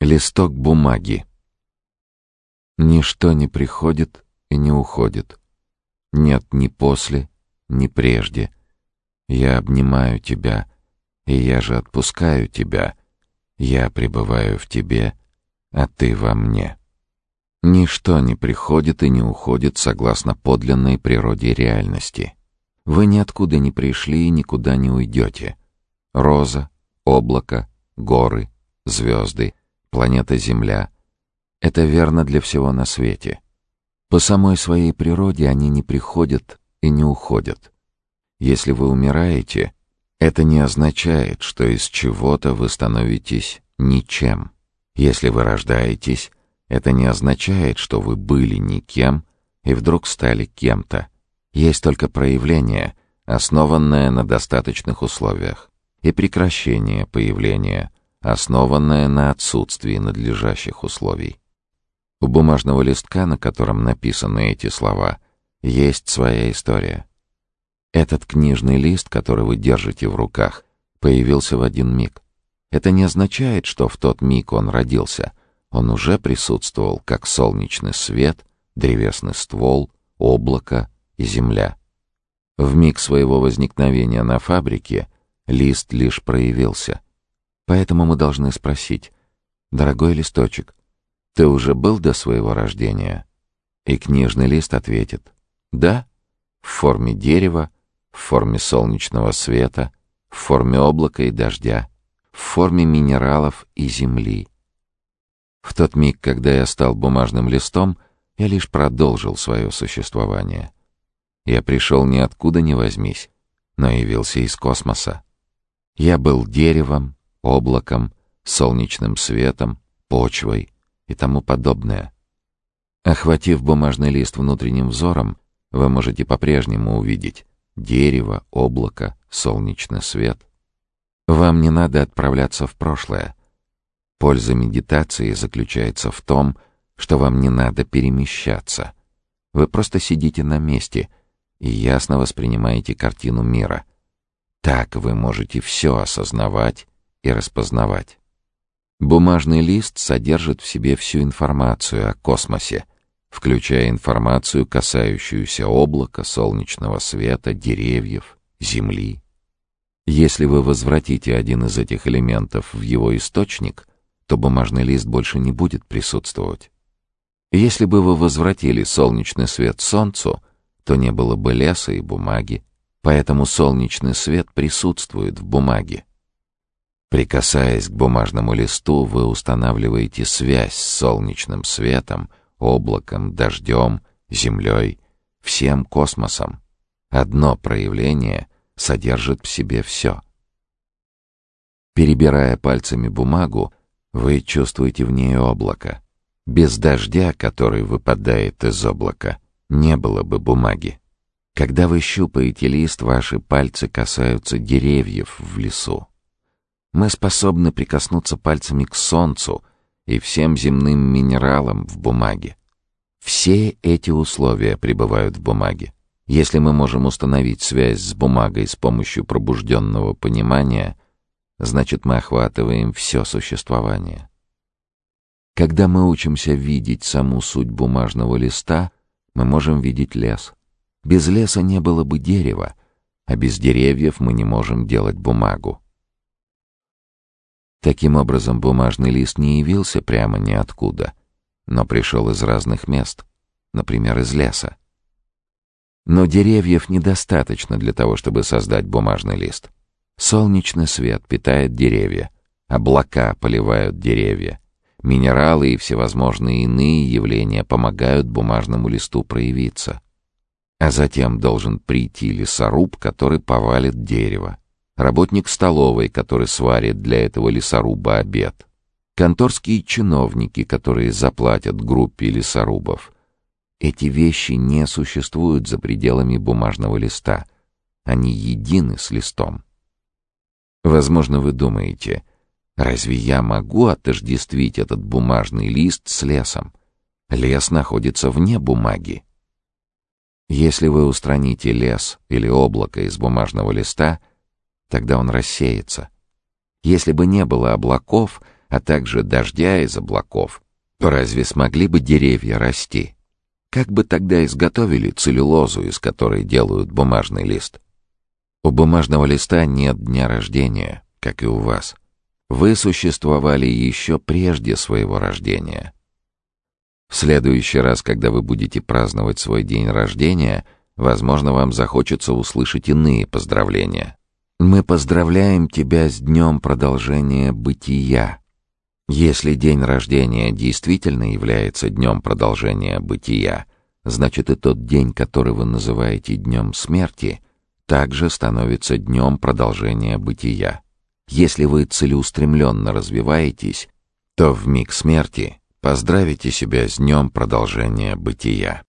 Листок бумаги. Ничто не приходит и не уходит. Нет ни после, ни прежде. Я обнимаю тебя, и я же отпускаю тебя. Я пребываю в тебе, а ты во мне. Ничто не приходит и не уходит согласно подлинной природе реальности. Вы ниоткуда не пришли и никуда не уйдете. Роза, облако, горы, звезды — планета Земля. Это верно для всего на свете. По самой своей природе они не приходят и не уходят. Если вы умираете, это не означает, что из чего-то вы становитесь ничем. Если вы рождаетесь, это не означает, что вы были никем и вдруг стали кем-то. Есть только проявление, основанное на достаточных условиях, и прекращение появления, основанная на отсутствии надлежащих условий. У бумажного листка, на котором написаны эти слова, есть своя история. Этот книжный лист, который вы держите в руках, появился в один миг. Это не означает, что в тот миг он родился. Он уже присутствовал, как солнечный свет, древесный ствол, облако и земля. В миг своего возникновения на фабрике лист лишь проявился — Поэтому мы должны спросить, «Дорогой листочек, ты уже был до своего рождения?» И книжный лист ответит, «Да, в форме дерева, в форме солнечного света, в форме облака и дождя, в форме минералов и земли». В тот миг, когда я стал бумажным листом, я лишь продолжил свое существование. Я пришел ниоткуда не возьмись, но явился из космоса. Я был деревом, облаком, солнечным светом, почвой и тому подобное. Охватив бумажный лист внутренним взором, вы можете по-прежнему увидеть дерево, облако, солнечный свет. Вам не надо отправляться в прошлое. Польза медитации заключается в том, что вам не надо перемещаться. Вы просто сидите на месте и ясно воспринимаете картину мира. Так вы можете все осознавать и распознавать. Бумажный лист содержит в себе всю информацию о космосе, включая информацию, касающуюся облака, солнечного света, деревьев, Земли. Если вы возвратите один из этих элементов в его источник, то бумажный лист больше не будет присутствовать. Если бы вы возвратили солнечный свет Солнцу, то не было бы леса и бумаги, поэтому солнечный свет присутствует в бумаге. Прикасаясь к бумажному листу, вы устанавливаете связь с солнечным светом, облаком, дождем, землей, всем космосом. Одно проявление содержит в себе все. Перебирая пальцами бумагу, вы чувствуете в ней облако. Без дождя, который выпадает из облака, не было бы бумаги. Когда вы щупаете лист, ваши пальцы касаются деревьев в лесу. Мы способны прикоснуться пальцами к солнцу и всем земным минералам в бумаге. Все эти условия пребывают в бумаге. Если мы можем установить связь с бумагой с помощью пробужденного понимания, значит мы охватываем все существование. Когда мы учимся видеть саму суть бумажного листа, мы можем видеть лес. Без леса не было бы дерева, а без деревьев мы не можем делать бумагу. Таким образом, бумажный лист не явился прямо ниоткуда, но пришел из разных мест, например, из леса. Но деревьев недостаточно для того, чтобы создать бумажный лист. Солнечный свет питает деревья, облака поливают деревья, минералы и всевозможные иные явления помогают бумажному листу проявиться. А затем должен прийти лесоруб, который повалит дерево работник столовой, который сварит для этого лесоруба обед, конторские чиновники, которые заплатят группе лесорубов. Эти вещи не существуют за пределами бумажного листа. Они едины с листом. Возможно, вы думаете, разве я могу отождествить этот бумажный лист с лесом? Лес находится вне бумаги. Если вы устраните лес или облако из бумажного листа — Тогда он рассеется. Если бы не было облаков, а также дождя из облаков, то разве смогли бы деревья расти? Как бы тогда изготовили целлюлозу, из которой делают бумажный лист? У бумажного листа нет дня рождения, как и у вас. Вы существовали еще прежде своего рождения. В следующий раз, когда вы будете праздновать свой день рождения, возможно, вам захочется услышать иные поздравления. Мы поздравляем тебя с днем продолжения бытия. Если день рождения действительно является днем продолжения бытия, значит и тот день, который вы называете днем смерти, также становится днем продолжения бытия. Если вы целеустремленно развиваетесь, то в миг смерти поздравите себя с днем продолжения бытия.